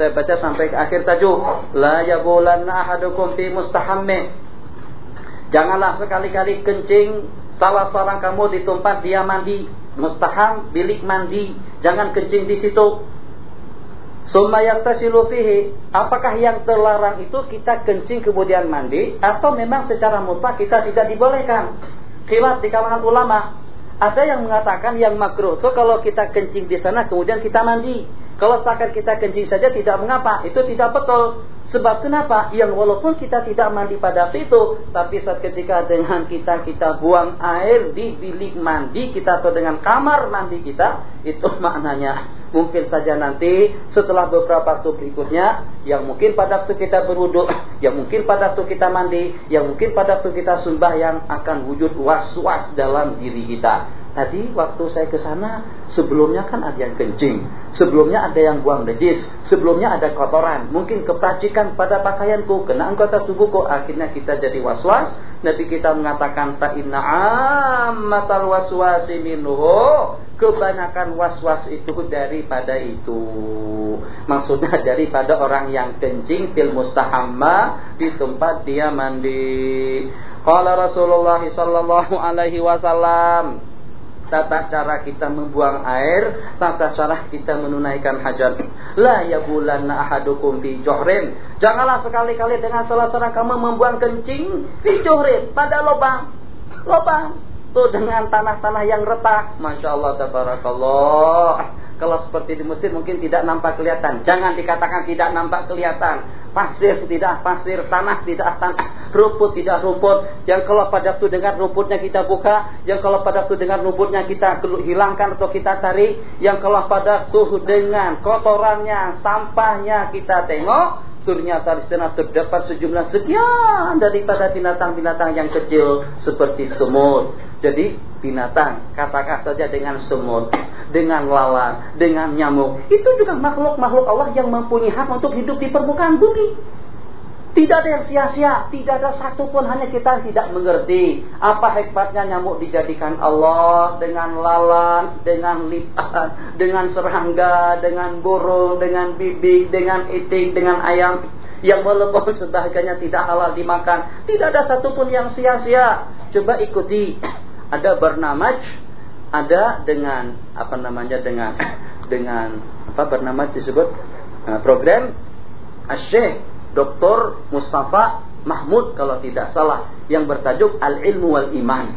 Saya baca sampai ke akhir tajuk. La yabulanna ahadukum fi mustahamme. Janganlah sekali-kali kencing salah seorang kamu di tempat dia mandi. Mustaham bilik mandi. Jangan kencing di situ. Summa yaktasilu fihi. Apakah yang terlarang itu kita kencing kemudian mandi atau memang secara mutlak kita tidak dibolehkan? Khilaf di kalangan ulama. Ada yang mengatakan yang makruh itu kalau kita kencing di sana kemudian kita mandi. Kalau seakan kita kencing saja tidak mengapa, itu tidak betul. Sebab kenapa? Yang walaupun kita tidak mandi pada waktu itu, tapi saat ketika dengan kita kita buang air di bilik mandi kita atau dengan kamar mandi kita, itu maknanya mungkin saja nanti setelah beberapa waktu berikutnya, yang mungkin pada waktu kita berwudhu, yang mungkin pada waktu kita mandi, yang mungkin pada waktu kita sembah yang akan wujud was-was dalam diri kita. Tadi waktu saya ke sana, sebelumnya kan ada yang kencing, sebelumnya ada yang buang najis, sebelumnya ada kotoran, mungkin kepacikan pada pakaianku, kena anggota tubuhku, akhirnya kita jadi was-was. Nabi kita mengatakan fa inna ammatal waswasi minhu, kebanyakan was-was itu daripada itu. Maksudnya daripada orang yang kencing fil mustahamma di tempat dia mandi. Qala Rasulullah sallallahu alaihi wasallam tata cara kita membuang air, tata cara kita menunaikan hajat. La yabulanna ahadukum fi johrin. Janganlah sekali-kali dengan salah seorang kamu membuang kencing fi johrin pada lubang. Lubang. Tuh dengan tanah-tanah yang retak. Masya Allah, tabarakallah. Kalau seperti di masjid mungkin tidak nampak kelihatan. Jangan dikatakan tidak nampak kelihatan. Pasir tidak pasir, tanah tidak tanah, rumput tidak rumput. Yang kalau pada waktu dengar rumputnya kita buka, yang kalau pada waktu dengar rumputnya kita hilangkan atau kita tarik, yang kalau pada waktu dengan kotorannya, sampahnya kita tengok, ternyata di sana terdapat sejumlah sekian daripada binatang-binatang yang kecil seperti semut. Jadi binatang, katakan saja dengan semut, dengan lalat, dengan nyamuk. Itu juga makhluk-makhluk Allah yang mempunyai hak untuk hidup di permukaan bumi. Tidak ada yang sia-sia, tidak ada satu pun hanya kita tidak mengerti apa hebatnya nyamuk dijadikan Allah dengan lalat, dengan lipat, dengan serangga, dengan burung, dengan bibik, dengan itik, dengan ayam yang walaupun sebahagiannya tidak halal dimakan, tidak ada satupun yang sia-sia. Coba ikuti, ada bernamaj, ada dengan apa namanya dengan dengan apa bernama disebut uh, program Asyik Dr. Mustafa Mahmud kalau tidak salah yang bertajuk Al-Ilmu wal Iman.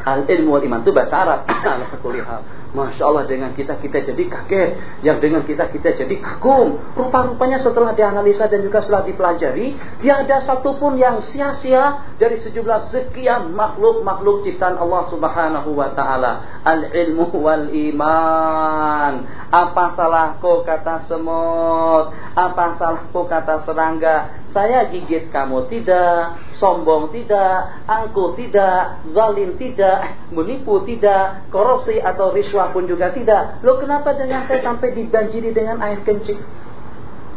Al-ilmu wal iman itu bahasa Arab. Masya Allah dengan kita kita jadi kaget. Yang dengan kita kita jadi kagum. Rupa-rupanya setelah dianalisa dan juga setelah dipelajari. Tiada satupun yang sia-sia dari sejumlah sekian makhluk-makhluk ciptaan Allah subhanahu wa ta'ala. Al-ilmu wal iman. Apa salahku kata semut. Apa salahku kata serangga. Saya gigit kamu tidak. Sombong tidak. Angkuh tidak. Zalim tidak. Menipu tidak. Korupsi atau riswa siswa pun juga tidak. Lo kenapa dengan saya sampai dibanjiri dengan air kencing?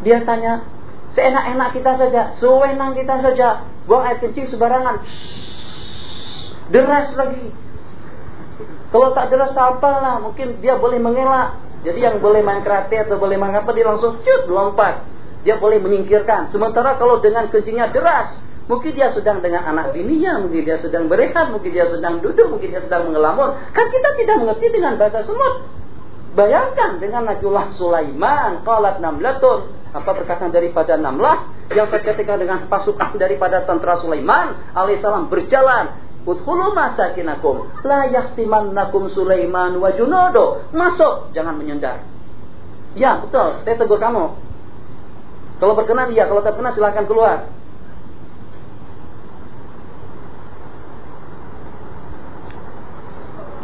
Dia tanya, seenak-enak kita saja, sewenang kita saja, buang air kencing sembarangan. Deras lagi. Kalau tak deras apa lah, mungkin dia boleh mengelak. Jadi yang boleh main karate atau boleh main apa dia langsung cut lompat. Dia boleh menyingkirkan. Sementara kalau dengan kencingnya deras, Mungkin dia sedang dengan anak bininya, mungkin dia sedang berehat, mungkin dia sedang duduk, mungkin dia sedang mengelamur. Kan kita tidak mengerti dengan bahasa semut. Bayangkan dengan Najullah Sulaiman, qalat namlatun, apa perkataan daripada namlah yang seketika dengan pasukan daripada tentara Sulaiman alaihissalam berjalan Udkhulu masakinakum la yahtimannakum Sulaiman wa junudo. Masuk, jangan menyendar. Ya, betul. Saya tegur kamu. Kalau berkenan iya, kalau tak berkenan silakan keluar.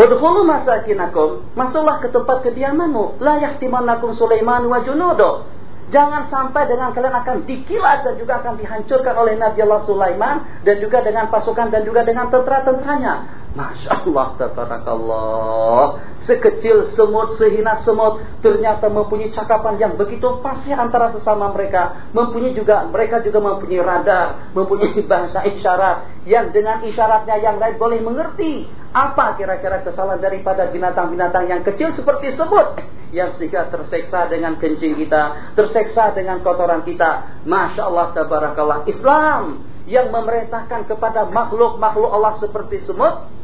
Wadkhulu masakinakum, masuklah ke tempat kediamanmu. La yahtimannakum Sulaiman wa junudo. Jangan sampai dengan kalian akan dikilas dan juga akan dihancurkan oleh Nabi Allah Sulaiman dan juga dengan pasukan dan juga dengan tentara-tentaranya. Masya Allah, tabarakallah. Sekecil semut, sehina semut, ternyata mempunyai cakapan yang begitu pasti antara sesama mereka. Mempunyai juga, mereka juga mempunyai radar, mempunyai bahasa isyarat. Yang dengan isyaratnya yang lain boleh mengerti. Apa kira-kira kesalahan daripada binatang-binatang yang kecil seperti semut. yang sehingga terseksa dengan kencing kita, terseksa dengan kotoran kita. Masya Allah, tabarakallah. Islam yang memerintahkan kepada makhluk-makhluk Allah seperti semut,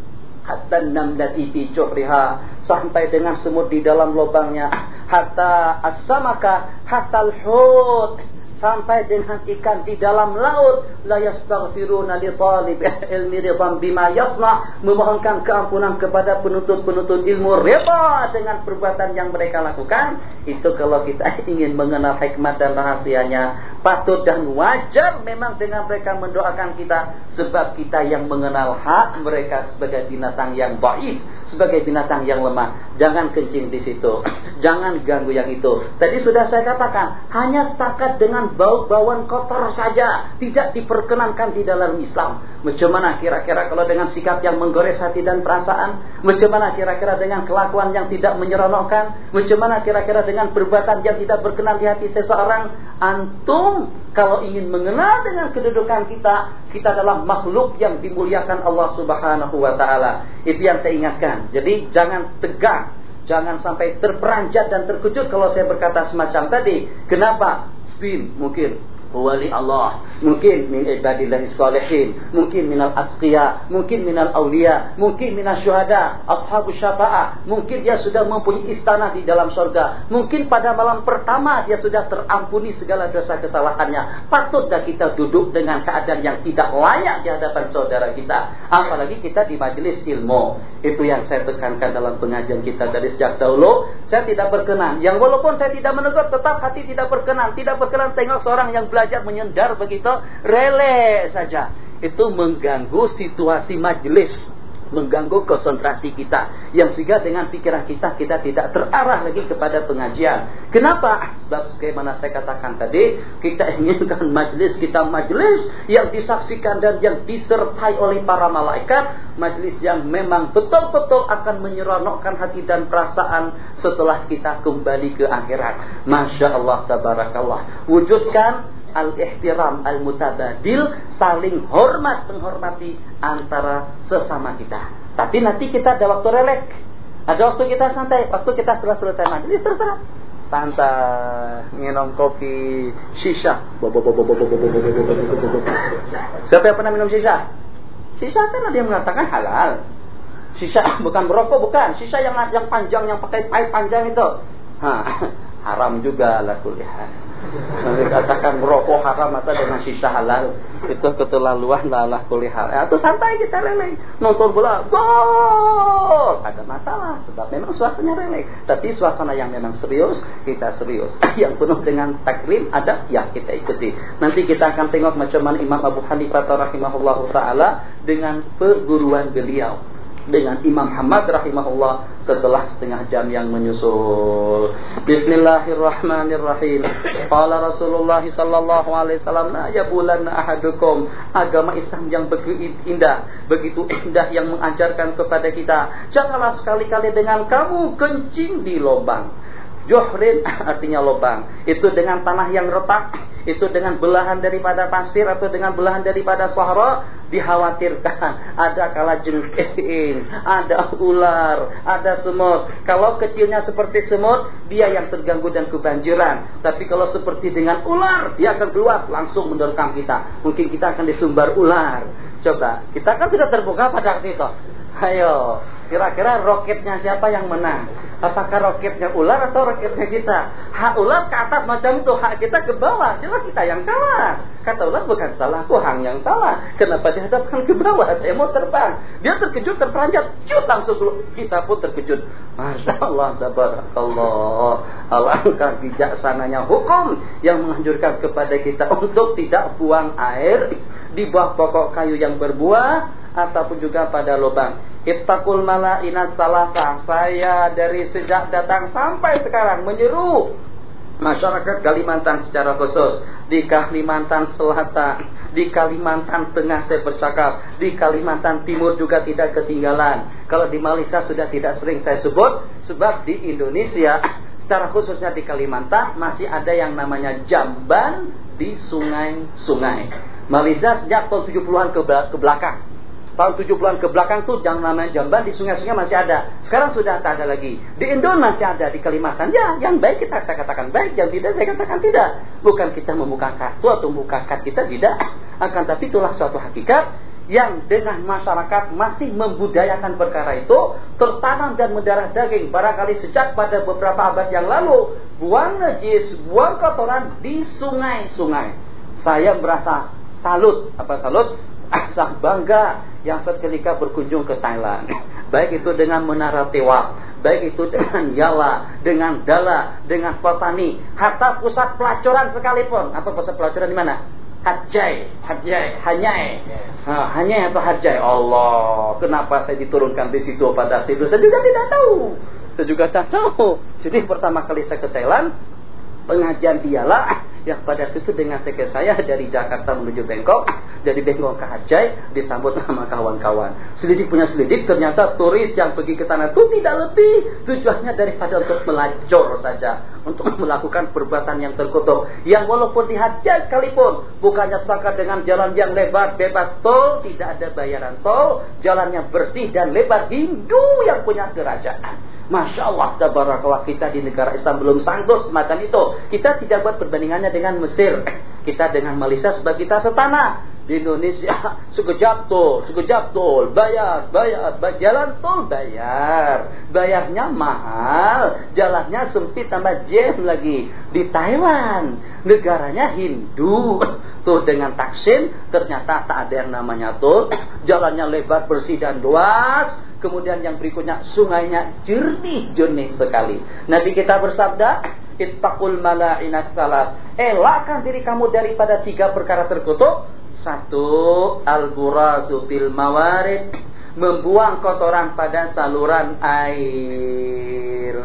hatta namlati fi juhriha sampai dengan semut di dalam lubangnya. Hatta as-samaka hatta al-hut sampai dengan di dalam laut. La yastaghfiruna li talib ilmi ridwan bima yasna. Memohonkan keampunan kepada penuntut-penuntut ilmu rida dengan perbuatan yang mereka lakukan. Itu kalau kita ingin mengenal hikmat dan rahasianya patut dan wajar memang dengan mereka mendoakan kita. Sebab kita yang mengenal hak mereka sebagai binatang yang baik sebagai binatang yang lemah. Jangan kencing di situ. Jangan ganggu yang itu. Tadi sudah saya katakan, hanya sepakat dengan bau-bauan kotor saja. Tidak diperkenankan di dalam Islam. Macam mana kira-kira kalau dengan sikap yang menggores hati dan perasaan? Macam mana kira-kira dengan kelakuan yang tidak menyeronokkan? Macam mana kira-kira dengan perbuatan yang tidak berkenan di hati seseorang? Antum kalau ingin mengenal dengan kedudukan kita, kita adalah makhluk yang dimuliakan Allah Subhanahu wa taala. Itu yang saya ingatkan. Jadi jangan tegang, jangan sampai terperanjat dan terkejut kalau saya berkata semacam tadi. Kenapa? Spin mungkin wali Allah, mungkin min ibadillahi salihin, mungkin minal atqiya, mungkin minal awliya, mungkin minal syuhada, ashabu syafa'ah, mungkin dia sudah mempunyai istana di dalam surga, mungkin pada malam pertama dia sudah terampuni segala dosa kesalahannya. Patutlah kita duduk dengan keadaan yang tidak layak di hadapan saudara kita, apalagi kita di majelis ilmu. Itu yang saya tekankan dalam pengajian kita dari sejak dahulu. Saya tidak berkenan. Yang walaupun saya tidak menegur, tetap hati tidak berkenan. Tidak berkenan tengok seorang yang belajar belajar menyendar begitu, rele saja. Itu mengganggu situasi majelis mengganggu konsentrasi kita yang sehingga dengan pikiran kita kita tidak terarah lagi kepada pengajian. Kenapa? Sebab sebagaimana saya katakan tadi, kita inginkan majelis kita majelis yang disaksikan dan yang disertai oleh para malaikat, majelis yang memang betul-betul akan menyeronokkan hati dan perasaan setelah kita kembali ke akhirat. Masya Allah, tabarakallah. Wujudkan al-ihtiram al-mutabadil, saling hormat menghormati antara sesama kita. Tapi nanti kita ada waktu relek. Ada waktu kita santai, waktu kita setelah selesai majelis terserah. Santai, minum kopi shisha. Siapa yang pernah minum shisha? Shisha kan ada yang mengatakan halal. Shisha bukan merokok, bukan. Shisha yang yang panjang, yang pakai pipe panjang itu. Ha, haram juga lah kuliah. Nanti katakan merokok haram masa dengan sisa halal itu keterlaluan lah kuliah. Ya, itu santai kita relay nonton bola gol ada masalah sebab memang suasananya relay. Tapi suasana yang memang serius kita serius. yang penuh dengan takrim ada ya kita ikuti. Nanti kita akan tengok macam mana Imam Abu Hanifah rahimahullah taala dengan perguruan beliau dengan Imam Hamad rahimahullah setelah setengah jam yang menyusul. Bismillahirrahmanirrahim. Qala Rasulullah sallallahu alaihi wasallam, "Ya bulan ahadukum." Agama Islam yang begitu indah, begitu indah yang mengajarkan kepada kita, janganlah sekali-kali dengan kamu kencing di lubang. Johrin artinya lubang. Itu dengan tanah yang retak itu dengan belahan daripada pasir atau dengan belahan daripada sahara dikhawatirkan ada kala jengking, ada ular, ada semut. Kalau kecilnya seperti semut, dia yang terganggu dan kebanjiran. Tapi kalau seperti dengan ular, dia akan keluar langsung menerkam kita. Mungkin kita akan disumbar ular. Coba, kita kan sudah terbuka pada saat itu. Ayo, kira-kira roketnya siapa yang menang? Apakah roketnya ular atau roketnya kita? Hak ular ke atas macam itu, hak kita ke bawah. Jelas kita yang kalah. Kata ular bukan salah, hang yang salah. Kenapa dihadapkan ke bawah? Saya mau terbang. Dia terkejut, terperanjat, cut langsung kita pun terkejut. Masya Allah, tabarakallah. Alangkah bijaksananya hukum yang menganjurkan kepada kita untuk tidak buang air di bawah pokok kayu yang berbuah ataupun juga pada lubang. Ittaqul mala'inat salasa. Saya dari sejak datang sampai sekarang menyeru masyarakat Kalimantan secara khusus di Kalimantan Selatan, di Kalimantan Tengah saya bercakap, di Kalimantan Timur juga tidak ketinggalan. Kalau di Malaysia sudah tidak sering saya sebut sebab di Indonesia secara khususnya di Kalimantan masih ada yang namanya jamban di sungai-sungai. Malaysia sejak tahun 70-an ke belakang tahun 70-an ke belakang tuh yang namanya jamban di sungai-sungai masih ada. Sekarang sudah tak ada lagi. Di Indonesia masih ada di Kalimantan. Ya, yang baik kita saya katakan baik, yang tidak saya katakan tidak. Bukan kita membuka kartu atau membuka kartu kita tidak. Akan tapi itulah suatu hakikat yang dengan masyarakat masih membudayakan perkara itu tertanam dan mendarah daging barangkali sejak pada beberapa abad yang lalu buang najis, buang kotoran di sungai-sungai. Saya merasa salut, apa salut? Asah bangga yang seketika berkunjung ke Thailand. Baik itu dengan Menara Tewa, baik itu dengan Yala, dengan Dala, dengan Fatani, hatta pusat pelacuran sekalipun. Apa pusat pelacuran di mana? Hajjai, Hajjai, Hanyai. Nah, hanya atau Hajjai. Allah, kenapa saya diturunkan di situ pada itu? Saya juga tidak tahu. Saya juga tidak tahu. Jadi pertama kali saya ke Thailand, pengajian dialah yang pada itu dengan tiket saya dari Jakarta menuju Bangkok, dari Bangkok ke Hajjai disambut sama kawan-kawan. Selidik punya selidik, ternyata turis yang pergi ke sana itu tidak lebih tujuannya daripada untuk melacur saja, untuk melakukan perbuatan yang terkutuk. Yang walaupun di Hajjai sekalipun, bukannya sepakat dengan jalan yang lebar, bebas tol, tidak ada bayaran tol, jalannya bersih dan lebar, Hindu yang punya kerajaan. Masya Allah, tabarakallah kita di negara Islam belum sanggup semacam itu. Kita tidak buat perbandingannya dengan Mesir. Kita dengan Malaysia sebagai kita setana. Di Indonesia sekejap tol, sekejap tol, bayar, bayar, bayar, jalan tol bayar, bayarnya mahal, jalannya sempit tambah jam lagi. Di Taiwan, negaranya Hindu, tuh dengan taksin ternyata tak ada yang namanya tol, jalannya lebar, bersih dan luas, kemudian yang berikutnya sungainya jernih jernih sekali. Nabi kita bersabda, Ittaqul mala'inat salas. Elakkan diri kamu daripada tiga perkara terkutuk satu, al-burazu bil mawarid, membuang kotoran pada saluran air.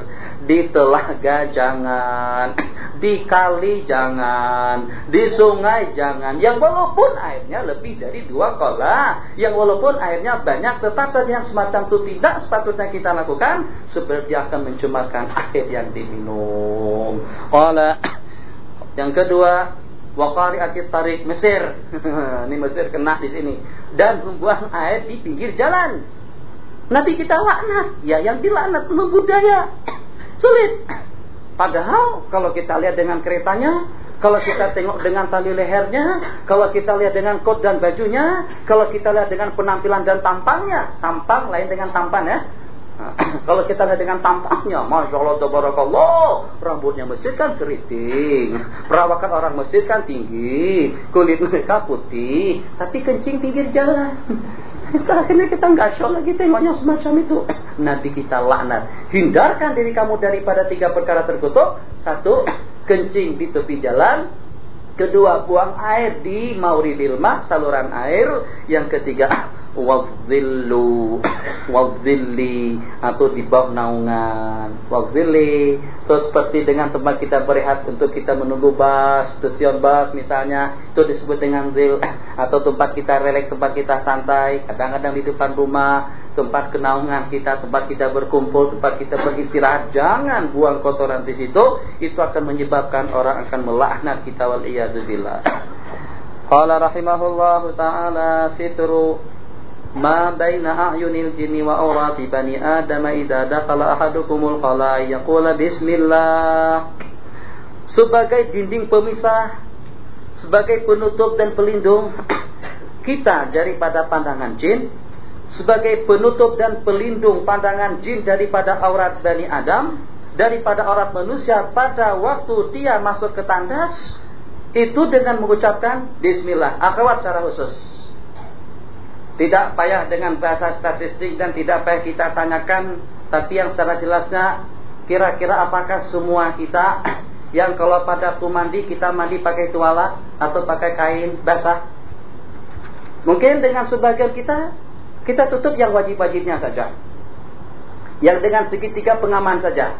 Di telaga jangan, di kali jangan, di sungai jangan. Yang walaupun airnya lebih dari dua kola, yang walaupun airnya banyak, tetap yang semacam itu tidak sepatutnya kita lakukan, seperti akan mencemarkan air yang diminum. Olah. Yang kedua, Wakari akit tarik Mesir. ini Mesir kena di sini. Dan membuang air di pinggir jalan. Nabi kita laknat. Ya yang dilaknat membudaya. Sulit. Padahal kalau kita lihat dengan keretanya, kalau kita tengok dengan tali lehernya, kalau kita lihat dengan kot dan bajunya, kalau kita lihat dengan penampilan dan tampangnya, tampang lain dengan tampan ya. Kalau kita lihat dengan tampaknya, Masya Allah, Tabarakallah, rambutnya Mesir kan keriting. Perawakan orang Mesir kan tinggi. Kulit mereka putih. Tapi kencing pinggir jalan. Akhirnya kita nggak show lagi tengoknya semacam itu. Nabi kita laknat. Hindarkan diri kamu daripada tiga perkara terkutuk. Satu, kencing di tepi jalan. Kedua, buang air di mauridil saluran air. Yang ketiga, wadzillu wadzilli atau di bawah naungan. Wadzilli terus seperti dengan tempat kita berehat untuk kita menunggu bus stasiun bus misalnya itu disebut dengan zil atau tempat kita relaks tempat kita santai. Kadang-kadang di depan rumah tempat kenaungan kita tempat kita berkumpul tempat kita beristirahat jangan buang kotoran di situ. Itu akan menyebabkan orang akan melaknat kita wal iyadzubillah Qala rahimahullahu taala sitru ما بين أعين الجن وأورات بني آدم إذا دخل أحدكم الخلاء يقول بسم الله sebagai dinding pemisah sebagai penutup dan pelindung kita daripada pandangan jin sebagai penutup dan pelindung pandangan jin daripada aurat Bani Adam daripada aurat manusia pada waktu dia masuk ke tandas itu dengan mengucapkan bismillah akhwat secara khusus tidak payah dengan bahasa statistik dan tidak payah kita tanyakan. Tapi yang secara jelasnya, kira-kira apakah semua kita yang kalau pada waktu mandi kita mandi pakai tuala atau pakai kain basah? Mungkin dengan sebagian kita, kita tutup yang wajib-wajibnya saja. Yang dengan segitiga pengaman saja.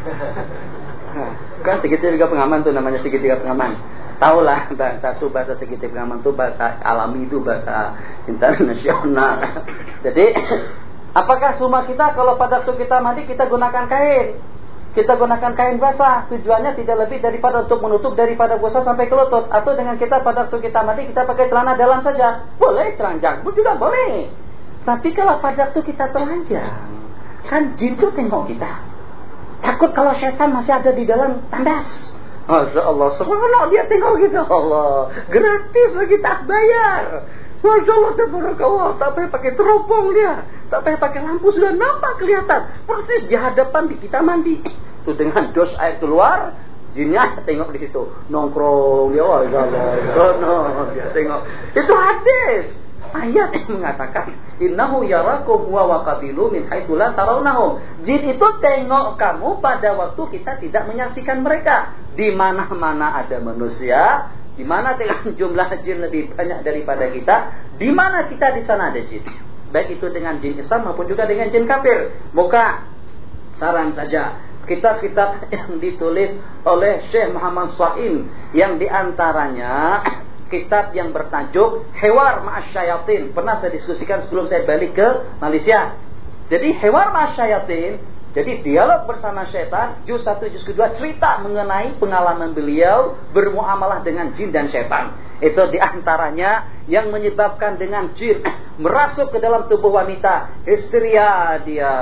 kan segitiga pengaman itu namanya segitiga pengaman tahulah bahasa itu bahasa segitu pengaman itu bahasa alami itu bahasa internasional. Jadi apakah semua kita kalau pada waktu kita mandi kita gunakan kain? Kita gunakan kain basah, tujuannya tidak lebih daripada untuk menutup daripada basah sampai ke lutut. Atau dengan kita pada waktu kita mandi kita pakai celana dalam saja, boleh celana janggut juga boleh. Tapi kalau pada waktu kita telanjang, kan jin itu tengok kita. Takut kalau setan masih ada di dalam tandas. Masya Allah, seronok dia tengok gitu. Allah, gratis lagi tak bayar. Masya Allah, Allah, tak payah pakai teropong dia. Tak payah pakai lampu, sudah nampak kelihatan. Persis di hadapan di kita mandi. Itu dengan dos air keluar, jinnya tengok di situ. Nongkrong, ya Allah, dia tengok. Itu hadis ayat yang mengatakan innahu yarakum wa waqabilu min haitsu la tarawnahum. Jin itu tengok kamu pada waktu kita tidak menyaksikan mereka. Di mana-mana ada manusia, di mana dengan jumlah jin lebih banyak daripada kita, di mana kita di sana ada jin. Baik itu dengan jin Islam maupun juga dengan jin kafir. Moga saran saja kitab-kitab yang ditulis oleh Syekh Muhammad Saim yang di antaranya kitab yang bertajuk Hewar Ma'asyayatin. Pernah saya diskusikan sebelum saya balik ke Malaysia. Jadi Hewar Ma'asyayatin, jadi dialog bersama syaitan, juz 1, juz kedua cerita mengenai pengalaman beliau bermuamalah dengan jin dan syaitan. Itu di antaranya yang menyebabkan dengan jin merasuk ke dalam tubuh wanita. Histeria dia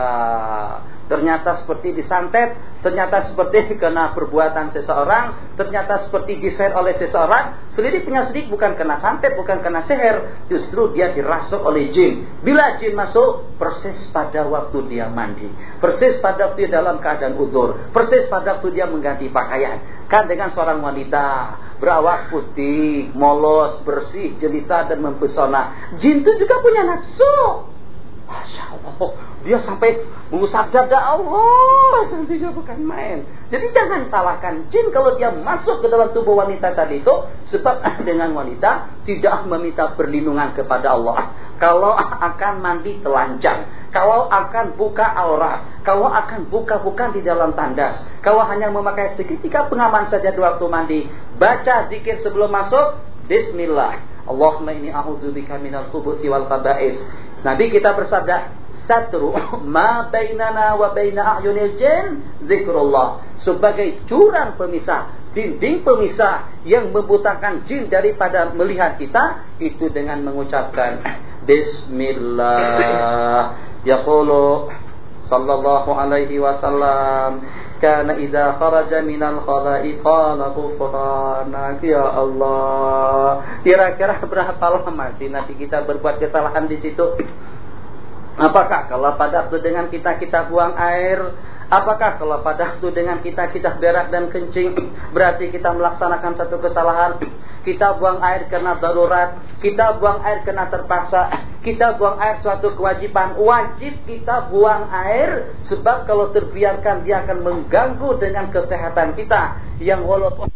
ternyata seperti disantet, ternyata seperti kena perbuatan seseorang, ternyata seperti diser oleh seseorang, selidik penyelidik bukan kena santet, bukan kena seher, justru dia dirasuk oleh jin. Bila jin masuk, persis pada waktu dia mandi, persis pada waktu dia dalam keadaan uzur, persis pada waktu dia mengganti pakaian. Kan dengan seorang wanita berawak putih, molos, bersih, jelita dan mempesona. Jin itu juga punya nafsu. Masya Allah. Dia sampai mengusap dada Allah. Cantiknya bukan main. Jadi jangan salahkan jin kalau dia masuk ke dalam tubuh wanita tadi itu. Sebab dengan wanita tidak meminta perlindungan kepada Allah. Kalau akan mandi telanjang. Kalau akan buka aurat. Kalau akan buka-buka di dalam tandas. Kalau hanya memakai seketika pengaman saja di waktu mandi. Baca zikir sebelum masuk. Bismillah. Allahumma ini a'udzubika minal khubuthi wal qaba'is. Nabi kita bersabda, satru ma bainana wa baina a'yunil jin zikrullah. Sebagai jurang pemisah dinding pemisah yang membutakan jin daripada melihat kita itu dengan mengucapkan bismillah. Yaqulu sallallahu alaihi wasallam kana idza kharaja minal khala'i qala ghufranak ya Allah. Kira-kira berapa lama sih nanti kita berbuat kesalahan di situ? Apakah kalau pada waktu dengan kita kita buang air? Apakah kalau pada waktu dengan kita kita berak dan kencing? Berarti kita melaksanakan satu kesalahan Kita buang air karena darurat. Kita buang air karena terpaksa. Kita buang air suatu kewajiban. Wajib kita buang air Sebab kalau terbiarkan dia akan mengganggu dengan kesehatan kita. Yang walaupun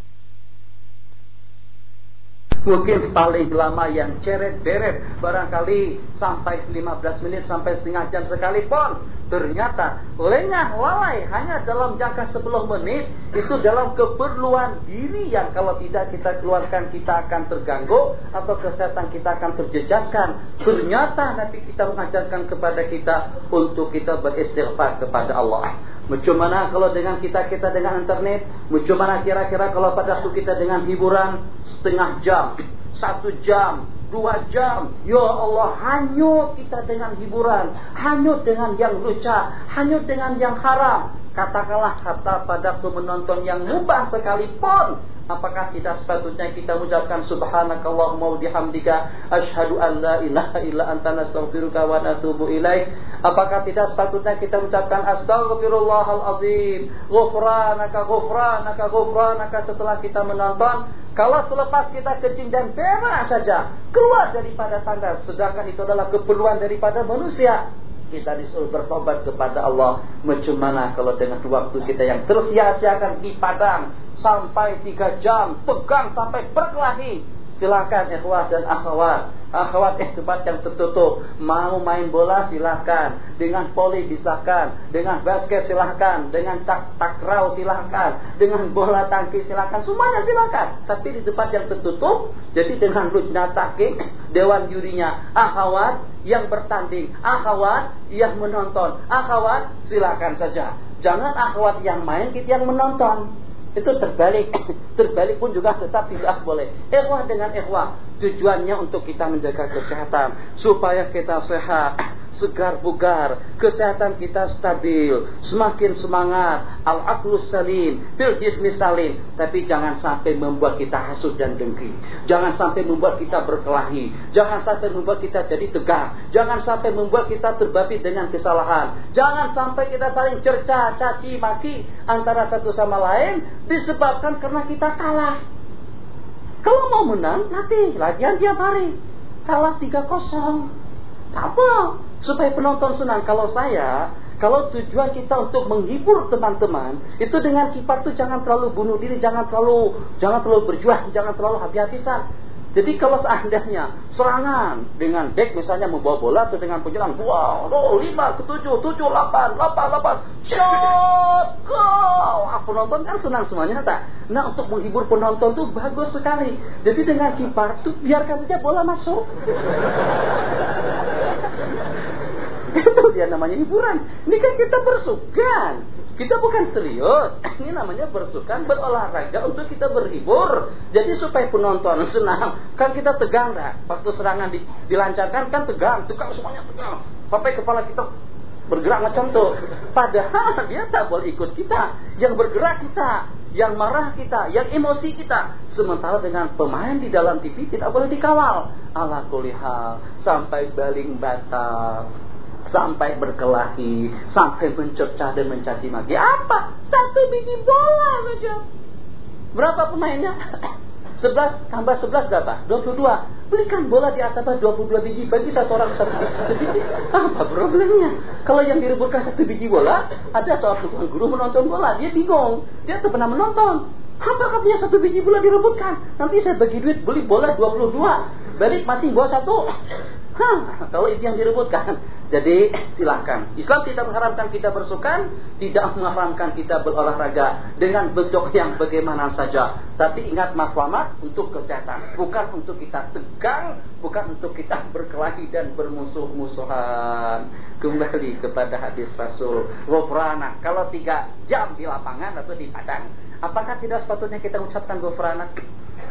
Mungkin paling lama yang ceret beret barangkali sampai 15 menit sampai setengah jam sekalipun. Ternyata lengah lalai hanya dalam jangka 10 menit itu dalam keperluan diri yang kalau tidak kita keluarkan kita akan terganggu atau kesehatan kita akan terjejaskan. Ternyata Nabi kita mengajarkan kepada kita untuk kita beristighfar kepada Allah. Bagaimana kalau dengan kita kita dengan internet? Bagaimana kira-kira kalau pada waktu kita dengan hiburan setengah jam, satu jam, dua jam. Ya Allah, hanyut kita dengan hiburan. Hanyut dengan yang luca. Hanyut dengan yang haram. Katakanlah kata pada waktu menonton yang mubah sekalipun. Apakah kita sepatutnya kita ucapkan subhanakallahumma wa bihamdika asyhadu an la ilaha illa anta nastaghfiruka wa natubu ilaik? Apakah tidak sepatutnya kita ucapkan astaghfirullahal azim, ghufranaka ghufranaka ghufranaka setelah kita menonton? Kalau selepas kita kencing dan berak saja keluar daripada tanda, sedangkan itu adalah keperluan daripada manusia, kita disuruh bertobat kepada Allah. Macam mana kalau dengan waktu kita yang terus sia-siakan di padang sampai tiga jam, pegang sampai berkelahi. Silakan ikhwah dan akhwat. Akhwat eh tempat yang tertutup. Mau main bola silahkan dengan poli silahkan dengan basket silahkan dengan tak takraw silahkan dengan bola tangkis silahkan semuanya silahkan tapi di tempat yang tertutup jadi dengan rujna taking dewan jurinya akhwat yang bertanding akhwat yang menonton akhwat silahkan saja. Jangan akhwat yang main kita yang menonton itu terbalik. Terbalik pun juga tetap tidak boleh. Ikhwah dengan ikhwah tujuannya untuk kita menjaga kesehatan. Supaya kita sehat segar bugar, kesehatan kita stabil, semakin semangat, al-aqlus salim, bil jismi salim. Tapi jangan sampai membuat kita hasut dan dengki. Jangan sampai membuat kita berkelahi. Jangan sampai membuat kita jadi tegang. Jangan sampai membuat kita terbabi dengan kesalahan. Jangan sampai kita saling cerca, caci, maki antara satu sama lain disebabkan karena kita kalah. Kalau mau menang, nanti latihan tiap hari. Kalah 3-0. Apa? Supaya penonton senang. Kalau saya, kalau tujuan kita untuk menghibur teman-teman, itu dengan kipas itu jangan terlalu bunuh diri, jangan terlalu jangan terlalu berjuang, jangan terlalu habis-habisan. Jadi kalau seandainya serangan dengan back misalnya membawa bola atau dengan penyerang, wow, oh, lima ke tujuh, delapan, delapan, delapan, shot, go. Ah, penonton kan senang semuanya, tak? Nah untuk menghibur penonton tuh bagus sekali. Jadi dengan kiper tuh biarkan saja bola masuk. Dia namanya hiburan. Ini kan kita bersukan. Kita bukan serius. Ini namanya bersukan, berolahraga untuk kita berhibur. Jadi supaya penonton senang. Kan kita tegang dah. Waktu serangan di, dilancarkan kan tegang. Tegang semuanya tegang. Sampai kepala kita bergerak macam tuh. Padahal dia tak boleh ikut kita. Yang bergerak kita. Yang marah kita. Yang emosi kita. Sementara dengan pemain di dalam TV tidak boleh dikawal. Ala kulihal. Sampai baling batal sampai berkelahi, sampai mencerca dan mencaci maki. Apa? Satu biji bola saja. Berapa pemainnya? 11 tambah 11 berapa? 22. Belikan bola di atas 22 biji bagi satu orang satu, satu biji. Apa problemnya? Kalau yang direbutkan satu biji bola, ada seorang guru menonton bola, dia bingung. Dia tak pernah menonton. Apa katanya satu biji bola direbutkan? Nanti saya bagi duit beli bola 22. Balik masih bawa satu. Hah, kalau itu yang direbutkan. Jadi silahkan. Islam tidak mengharamkan kita bersukan, tidak mengharamkan kita berolahraga dengan bentuk yang bagaimana saja. Tapi ingat maklumat untuk kesehatan, bukan untuk kita tegang, bukan untuk kita berkelahi dan bermusuh-musuhan. Kembali kepada hadis Rasul. Wafrana, kalau tiga jam di lapangan atau di padang, apakah tidak sepatutnya kita ucapkan gofranak?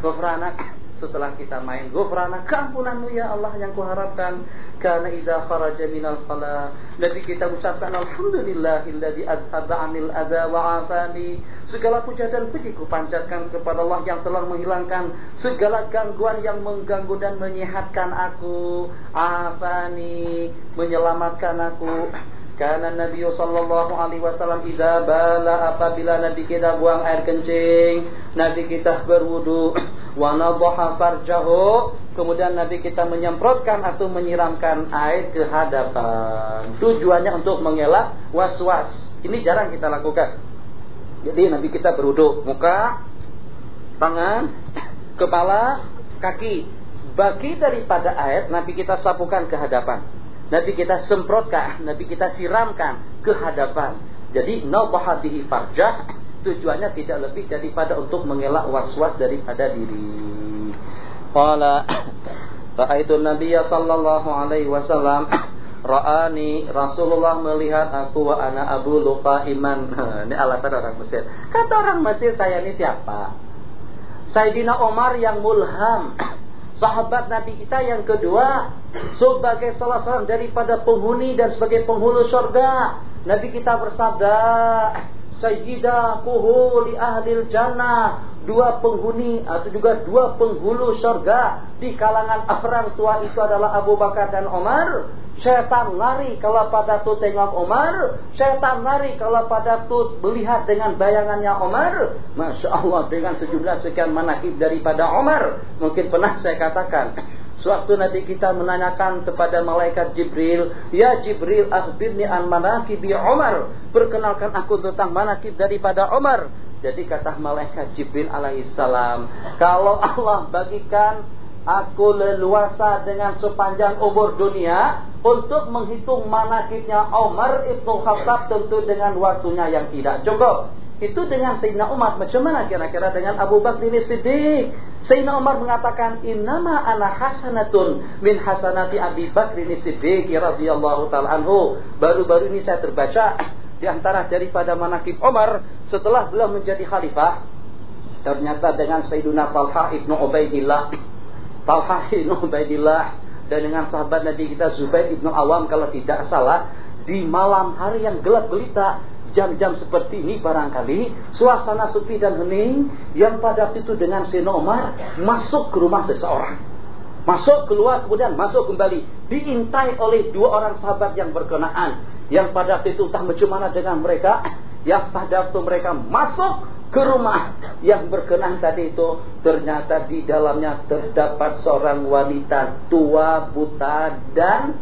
Gofranak setelah kita main gufrana keampunanmu ya Allah yang kuharapkan. Karena idza kharaja minal khala Nabi kita ucapkan alhamdulillahilladzi adhaba 'anil adza wa segala puja dan puji kupanjatkan kepada Allah yang telah menghilangkan segala gangguan yang mengganggu dan menyehatkan aku. Afani menyelamatkan aku. Karena Nabi sallallahu alaihi wasallam idza bala apabila Nabi kita buang air kencing, Nabi kita berwudu, wa farjahu, kemudian Nabi kita menyemprotkan atau menyiramkan air ke hadapan. Tujuannya untuk mengelak was-was. Ini jarang kita lakukan. Jadi Nabi kita berwudu, muka, tangan, kepala, kaki. Bagi daripada air, Nabi kita sapukan ke hadapan. Nabi kita semprotkan, Nabi kita siramkan ke hadapan. Jadi nabaha bihi farjah tujuannya tidak lebih daripada untuk mengelak was-was daripada diri. Qala Ra'aitu Nabiya sallallahu alaihi wasallam Ra'ani Rasulullah melihat aku wa ana Abu Luqa iman. Ini alasan orang Mesir. Kata orang Mesir saya ini siapa? Sayyidina Omar yang mulham sahabat Nabi kita yang kedua sebagai salah seorang daripada penghuni dan sebagai penghulu surga. Nabi kita bersabda, Sayyidah kuhuli ahlil jannah Dua penghuni atau juga dua penghulu surga Di kalangan orang tua itu adalah Abu Bakar dan Omar Syaitan lari kalau pada tu tengok Omar Syaitan lari kalau pada tu melihat dengan bayangannya Omar Masya Allah dengan sejumlah sekian manakib daripada Omar Mungkin pernah saya katakan Sewaktu Nabi kita menanyakan kepada malaikat Jibril, "Ya Jibril, akhbirni an manakibi Umar." Perkenalkan aku tentang manakib daripada Umar. Jadi kata malaikat Jibril alaihissalam, "Kalau Allah bagikan aku leluasa dengan sepanjang umur dunia untuk menghitung manakibnya Umar ibnu Khattab tentu dengan waktunya yang tidak cukup." Itu dengan Sayyidina Umar. Macam mana kira-kira dengan Abu Bakar ini Siddiq? Sayyidina Umar mengatakan, Innama ana hasanatun min hasanati Abi Bakr ini Siddiq radhiyallahu ta'ala anhu. Baru-baru ini saya terbaca di antara daripada manakib Umar setelah beliau menjadi khalifah. Ternyata dengan Sayyidina Talha ibnu Ubaidillah. Talha ibnu Ubaidillah dan dengan sahabat Nabi kita Zubair ibnu Awam kalau tidak salah di malam hari yang gelap gelita jam-jam seperti ini barangkali suasana sepi dan hening yang pada waktu itu dengan Sina Umar masuk ke rumah seseorang. Masuk keluar kemudian masuk kembali. Diintai oleh dua orang sahabat yang berkenaan yang pada waktu itu entah macam dengan mereka yang pada waktu mereka masuk ke rumah yang berkenan tadi itu ternyata di dalamnya terdapat seorang wanita tua buta dan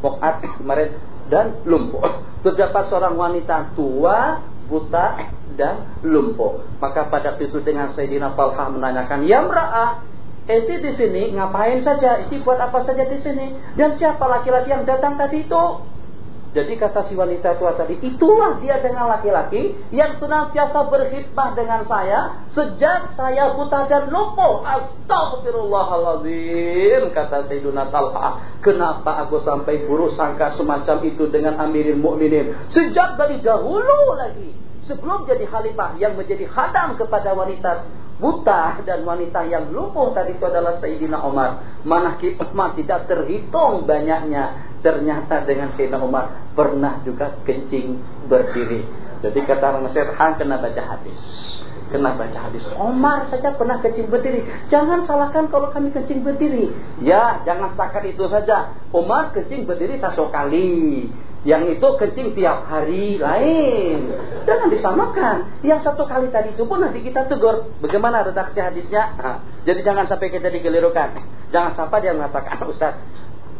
apa kemarin dan lumpuh terdapat seorang wanita tua buta dan lumpuh maka pada itu dengan Sayyidina Talha menanyakan ya mra'ah Eti di sini ngapain saja? Eti buat apa saja di sini? Dan siapa laki-laki yang datang tadi itu? Jadi kata si wanita tua tadi, itulah dia dengan laki-laki yang senantiasa berkhidmah dengan saya sejak saya buta dan lumpuh. Astagfirullahaladzim, kata Sayyiduna Talha. Kenapa aku sampai buruk sangka semacam itu dengan Amirin Mukminin? Sejak dari dahulu lagi, sebelum jadi khalifah yang menjadi khadam kepada wanita buta dan wanita yang lumpuh tadi itu adalah Sayyidina Umar. Manakib Umar tidak terhitung banyaknya. Ternyata dengan Sayyidina Umar pernah juga kencing berdiri. Jadi kata orang Mesir, hang kena baca hadis. Kena baca hadis. Umar saja pernah kencing berdiri. Jangan salahkan kalau kami kencing berdiri. Ya, jangan setakat itu saja. Umar kencing berdiri satu kali. Yang itu kencing tiap hari lain. Jangan disamakan. Yang satu kali tadi itu pun nanti kita tegur. Bagaimana redaksi hadisnya? Nah, jadi jangan sampai kita digelirukan. Jangan sampai dia mengatakan, Ustaz,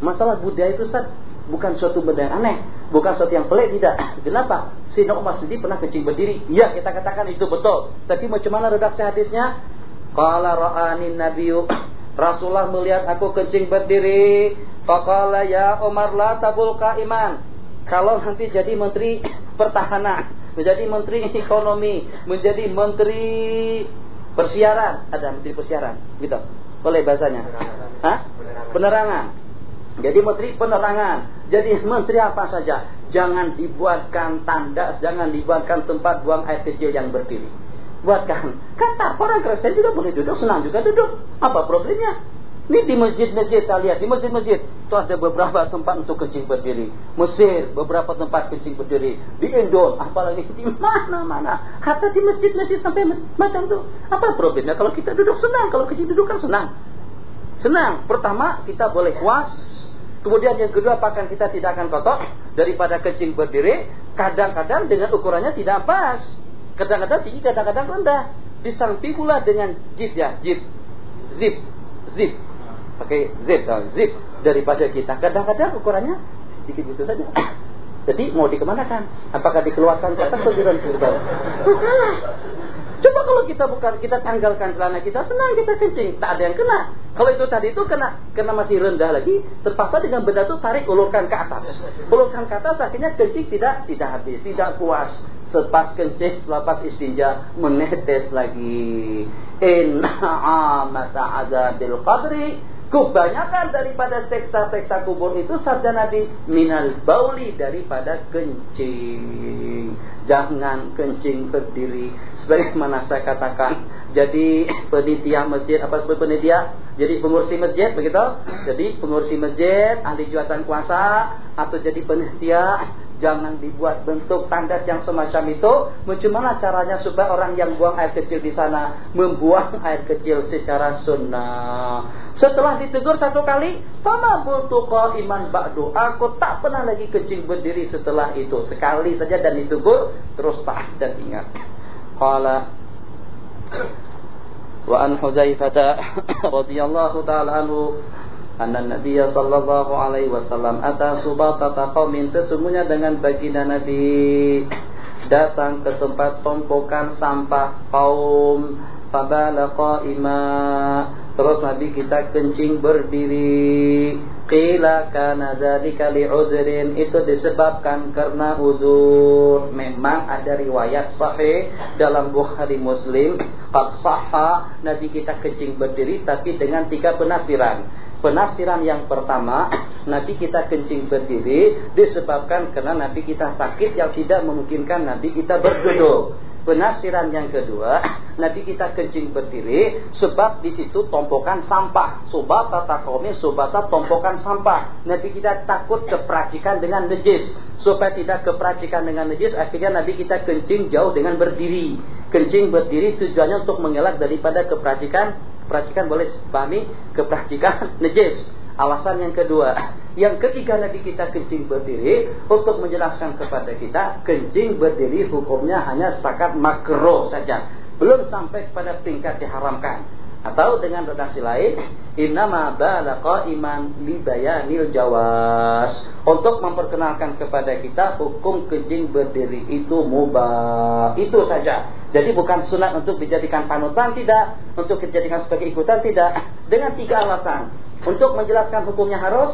masalah budaya itu Ustaz, bukan suatu benda yang aneh. Bukan suatu yang pelik, tidak. Kenapa? Sina Umar sendiri pernah kencing berdiri. Ya, kita katakan itu betul. Tapi macam mana redaksi hadisnya? Qala ra'ani nabiyyu Rasulullah melihat aku kencing berdiri. Faqala ya Umar la tabul iman kalau nanti jadi menteri pertahanan, menjadi menteri ekonomi, menjadi menteri persiaran, ada menteri persiaran, gitu. Boleh bahasanya? Hah? Penerangan. Jadi menteri penerangan. Jadi menteri apa saja. Jangan dibuatkan tanda, jangan dibuatkan tempat buang air kecil yang berdiri. Buatkan. Kata orang Kristen juga boleh duduk, senang juga duduk. Apa problemnya? Ini di masjid-masjid saya lihat, di masjid-masjid itu ada beberapa tempat untuk kencing berdiri. Mesir, beberapa tempat kencing berdiri. Di Indo, apalagi di mana-mana. Kata di masjid-masjid sampai macam itu. Apa problemnya kalau kita duduk senang, kalau kencing duduk kan senang. Senang. Pertama, kita boleh puas. Kemudian yang kedua, apakah kita tidak akan kotor daripada kencing berdiri. Kadang-kadang dengan ukurannya tidak pas. Kadang-kadang tinggi, kadang-kadang rendah. Di samping pula dengan jid ya, jid. Zip, zip pakai Z zip daripada kita. Kadang-kadang ukurannya sedikit itu saja. Jadi mau dikemanakan? Apakah dikeluarkan ke atas atau bawah? Masalah. Coba kalau kita bukan kita tanggalkan celana kita, senang kita kencing, tak ada yang kena. Kalau itu tadi itu kena, kena masih rendah lagi, terpaksa dengan benda itu tarik ulurkan ke atas. Ulurkan ke atas akhirnya kencing tidak tidak habis, tidak puas. Selepas kencing, selepas istinja menetes lagi. Inna amata azabil qabri Kebanyakan daripada seksa-seksa kubur itu sabda Nabi minal bauli daripada kencing. Jangan kencing berdiri. Sebagaimana saya katakan, jadi penitia masjid apa sebut penitia? Jadi pengurus masjid begitu? Jadi pengurus masjid, ahli jualan kuasa atau jadi penitia Jangan dibuat bentuk tandas yang semacam itu. Bagaimana caranya supaya orang yang buang air kecil di sana membuang air kecil secara sunnah. Setelah ditegur satu kali, Fama bultuqa iman ba'du. Aku tak pernah lagi kencing berdiri setelah itu. Sekali saja dan ditegur, terus tak dan ingat. Qala wa an Huzaifah radhiyallahu anhu Anna Nabi sallallahu alaihi wasallam ata subatata qaumin? Sesungguhnya dengan baginda Nabi datang ke tempat tumpukan sampah kaum. Fabala qaima. Terus Nabi kita kencing berdiri. Qila kana dzalika li'udhrin itu disebabkan karena uzur. Memang ada riwayat sahih dalam Bukhari Muslim. Qad sahha Nabi kita kencing berdiri tapi dengan tiga penafsiran Penafsiran yang pertama, Nabi kita kencing berdiri disebabkan karena Nabi kita sakit yang tidak memungkinkan Nabi kita berduduk. Penafsiran yang kedua, Nabi kita kencing berdiri sebab di situ tompokan sampah. Subata takomi, subata tompokan sampah. Nabi kita takut keperacikan dengan najis. Supaya tidak keperacikan dengan najis, akhirnya Nabi kita kencing jauh dengan berdiri. Kencing berdiri tujuannya untuk mengelak daripada keperacikan. Keperacikan boleh pahami keperacikan najis. Alasan yang kedua, yang ketiga Nabi kita kencing berdiri untuk menjelaskan kepada kita kencing berdiri hukumnya hanya setakat makro saja, belum sampai pada tingkat diharamkan. Atau dengan redaksi lain, innama balaqa iman libayanil jawas. Untuk memperkenalkan kepada kita hukum kencing berdiri itu mubah. Itu saja. Jadi bukan sunat untuk dijadikan panutan tidak, untuk dijadikan sebagai ikutan tidak. Dengan tiga alasan. Untuk menjelaskan hukumnya harus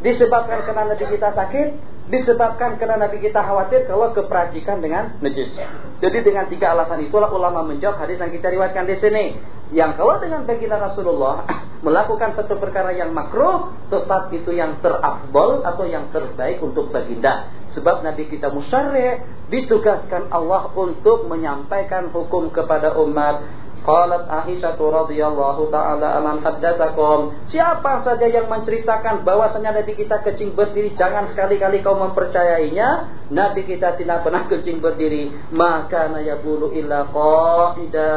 disebabkan karena Nabi kita sakit, disebabkan karena Nabi kita khawatir kalau keperacikan dengan najis. Jadi dengan tiga alasan itulah ulama menjawab hadis yang kita riwayatkan di sini. Yang kalau dengan baginda Rasulullah melakukan satu perkara yang makruh, tetap itu yang terafdol atau yang terbaik untuk baginda. Sebab Nabi kita musyarri ditugaskan Allah untuk menyampaikan hukum kepada umat Qalat Aisyah radhiyallahu taala aman haddatsakum. Siapa saja yang menceritakan bahwasanya Nabi kita kecing berdiri, jangan sekali-kali kau mempercayainya. Nabi kita tidak pernah kecing berdiri, maka bulu illa qaida.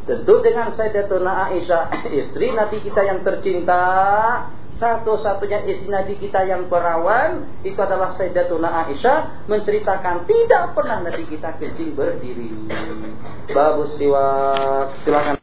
Tentu dengan Sayyidatuna Aisyah, istri Nabi kita yang tercinta, satu-satunya istri Nabi kita yang perawan itu adalah Sayyidatuna Aisyah menceritakan tidak pernah Nabi kita kencing berdiri. Bagus siwak. Silakan.